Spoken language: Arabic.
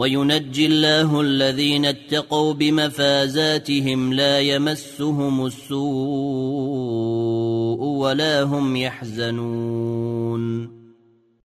وينجي الله الذين اتقوا بمفازاتهم لا يمسهم السوء ولا هم يحزنون